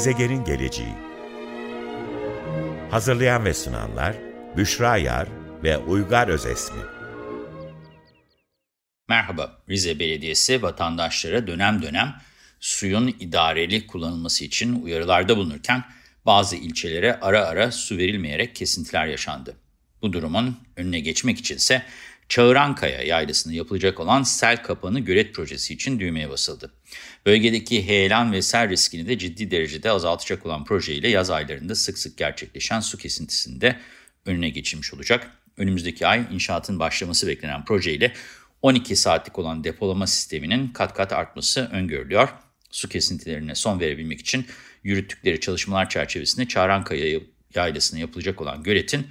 Gezegenin geleceği Hazırlayan ve sunanlar Büşra Yar ve Uygar Özesmi Merhaba, Rize Belediyesi vatandaşlara dönem dönem suyun idareli kullanılması için uyarılarda bulunurken bazı ilçelere ara ara su verilmeyerek kesintiler yaşandı. Bu durumun önüne geçmek içinse Çağırankaya yaylasında yapılacak olan sel kapanı gölet projesi için düğmeye basıldı. Bölgedeki heyelan ve sel riskini de ciddi derecede azaltacak olan projeyle yaz aylarında sık sık gerçekleşen su kesintisinde önüne geçilmiş olacak. Önümüzdeki ay inşaatın başlaması beklenen projeyle 12 saatlik olan depolama sisteminin kat kat artması öngörülüyor. Su kesintilerine son verebilmek için yürüttükleri çalışmalar çerçevesinde Çağrankaya yaylasına yapılacak olan göletin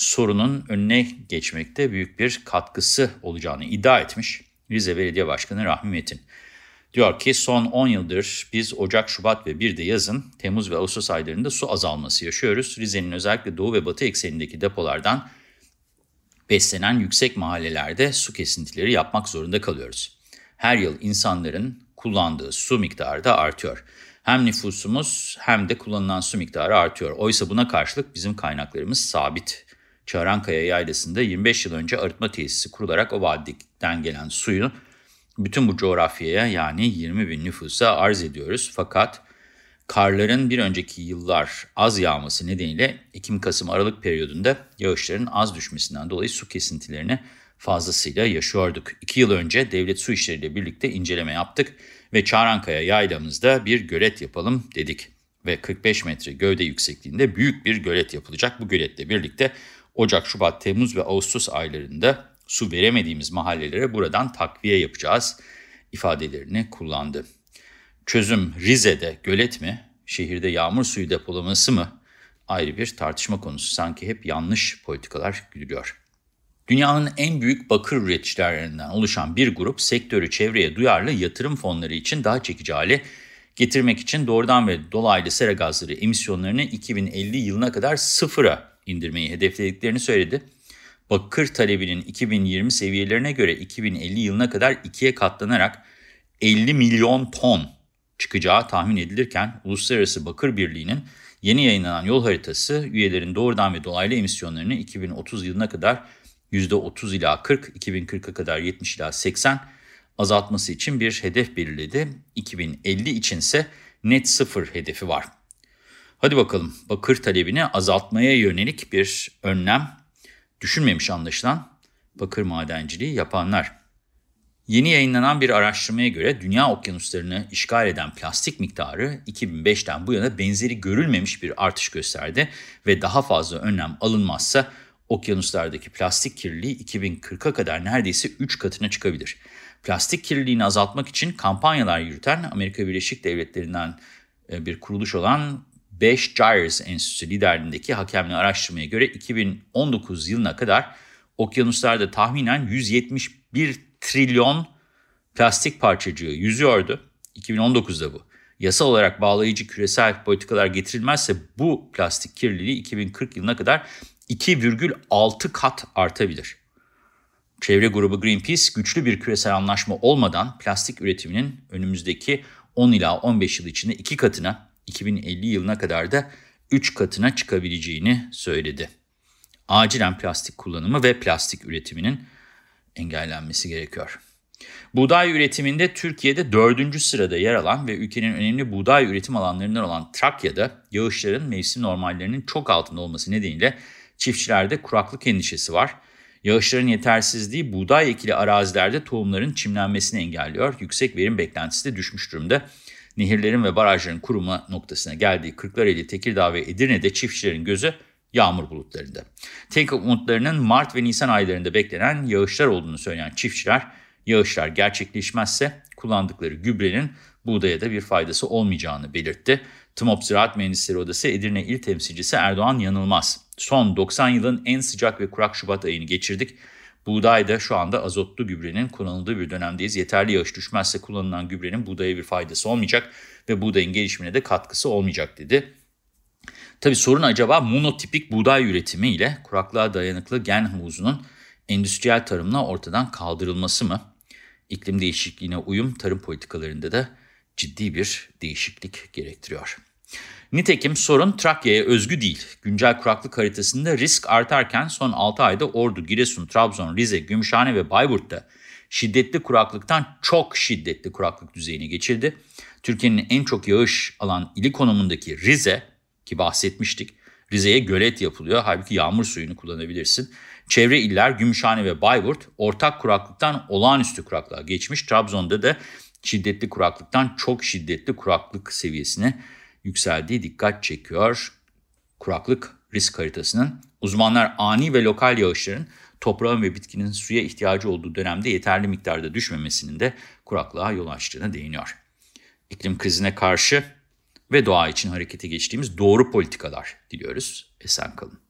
sorunun önüne geçmekte büyük bir katkısı olacağını iddia etmiş Rize Belediye Başkanı Rahmi Metin. Diyor ki son 10 yıldır biz Ocak, Şubat ve bir de yazın Temmuz ve Ağustos aylarında su azalması yaşıyoruz. Rize'nin özellikle doğu ve batı eksenindeki depolardan beslenen yüksek mahallelerde su kesintileri yapmak zorunda kalıyoruz. Her yıl insanların kullandığı su miktarı da artıyor. Hem nüfusumuz hem de kullanılan su miktarı artıyor. Oysa buna karşılık bizim kaynaklarımız sabit. Çağrankaya Yaylası'nda 25 yıl önce arıtma tesisi kurularak o vadiden gelen suyu bütün bu coğrafyaya yani 20 bin nüfusa arz ediyoruz. Fakat karların bir önceki yıllar az yağması nedeniyle Ekim-Kasım-Aralık periyodunda yağışların az düşmesinden dolayı su kesintilerini fazlasıyla yaşıyorduk. İki yıl önce devlet su işleriyle birlikte inceleme yaptık ve Çağrankaya yaylamızda bir gölet yapalım dedik. Ve 45 metre gövde yüksekliğinde büyük bir gölet yapılacak. Bu göletle birlikte Ocak, Şubat, Temmuz ve Ağustos aylarında su veremediğimiz mahallelere buradan takviye yapacağız ifadelerini kullandı. Çözüm Rize'de gölet mi, şehirde yağmur suyu depolaması mı ayrı bir tartışma konusu. Sanki hep yanlış politikalar güdülüyor. Dünyanın en büyük bakır üreticilerinden oluşan bir grup sektörü çevreye duyarlı yatırım fonları için daha çekici hale getirmek için doğrudan ve dolaylı sera gazları emisyonlarını 2050 yılına kadar sıfıra indirmeyi hedeflediklerini söyledi. Bakır talebinin 2020 seviyelerine göre 2050 yılına kadar ikiye katlanarak 50 milyon ton çıkacağı tahmin edilirken Uluslararası Bakır Birliği'nin yeni yayınlanan yol haritası üyelerin doğrudan ve dolaylı emisyonlarını 2030 yılına kadar %30 ila 40, 2040'a kadar 70 ila 80 azaltması için bir hedef belirledi. 2050 içinse net sıfır hedefi var. Hadi bakalım bakır talebini azaltmaya yönelik bir önlem düşünmemiş anlaşılan bakır madenciliği yapanlar. Yeni yayınlanan bir araştırmaya göre dünya okyanuslarını işgal eden plastik miktarı 2005'ten bu yana benzeri görülmemiş bir artış gösterdi ve daha fazla önlem alınmazsa okyanuslardaki plastik kirliliği 2040'a kadar neredeyse 3 katına çıkabilir. Plastik kirliliğini azaltmak için kampanyalar yürüten Amerika Birleşik Devletleri'nden e, bir kuruluş olan 5 Gyres Enstitüsü liderliğindeki hakemli araştırmaya göre 2019 yılına kadar okyanuslarda tahminen 171 trilyon plastik parçacığı yüzüyordu. 2019'da bu. Yasal olarak bağlayıcı küresel politikalar getirilmezse bu plastik kirliliği 2040 yılına kadar 2,6 kat artabilir. Çevre grubu Greenpeace güçlü bir küresel anlaşma olmadan plastik üretiminin önümüzdeki 10 ila 15 yıl içinde 2 katına 2050 yılına kadar da 3 katına çıkabileceğini söyledi. Acilen plastik kullanımı ve plastik üretiminin engellenmesi gerekiyor. Buğday üretiminde Türkiye'de dördüncü sırada yer alan ve ülkenin önemli buğday üretim alanlarından olan Trakya'da yağışların mevsim normallerinin çok altında olması nedeniyle çiftçilerde kuraklık endişesi var. Yağışların yetersizliği buğday ekili arazilerde tohumların çimlenmesini engelliyor. Yüksek verim beklentisi de düşmüş durumda nehirlerin ve barajların kuruma noktasına geldiği Kırklareli, Tekirdağ ve Edirne'de çiftçilerin gözü yağmur bulutlarında. Tek umutlarının Mart ve Nisan aylarında beklenen yağışlar olduğunu söyleyen çiftçiler, yağışlar gerçekleşmezse kullandıkları gübrenin buğdaya da bir faydası olmayacağını belirtti. TMOP Ziraat Mühendisleri Odası Edirne İl Temsilcisi Erdoğan Yanılmaz. Son 90 yılın en sıcak ve kurak Şubat ayını geçirdik. Buğdayda şu anda azotlu gübrenin kullanıldığı bir dönemdeyiz. Yeterli yağış düşmezse kullanılan gübrenin buğdaya bir faydası olmayacak ve buğdayın gelişimine de katkısı olmayacak dedi. Tabi sorun acaba monotipik buğday üretimi ile kuraklığa dayanıklı gen havuzunun endüstriyel tarımla ortadan kaldırılması mı? İklim değişikliğine uyum tarım politikalarında da ciddi bir değişiklik gerektiriyor. Nitekim sorun Trakya'ya özgü değil. Güncel kuraklık haritasında risk artarken son 6 ayda Ordu, Giresun, Trabzon, Rize, Gümüşhane ve Bayburt'ta şiddetli kuraklıktan çok şiddetli kuraklık düzeyine geçildi. Türkiye'nin en çok yağış alan ili konumundaki Rize ki bahsetmiştik. Rize'ye gölet yapılıyor. Halbuki yağmur suyunu kullanabilirsin. Çevre iller Gümüşhane ve Bayburt ortak kuraklıktan olağanüstü kuraklığa geçmiş. Trabzon'da da şiddetli kuraklıktan çok şiddetli kuraklık seviyesine yükseldiği dikkat çekiyor. Kuraklık risk haritasının uzmanlar ani ve lokal yağışların toprağın ve bitkinin suya ihtiyacı olduğu dönemde yeterli miktarda düşmemesinin de kuraklığa yol açtığına değiniyor. İklim krizine karşı ve doğa için harekete geçtiğimiz doğru politikalar diliyoruz. Esen kalın.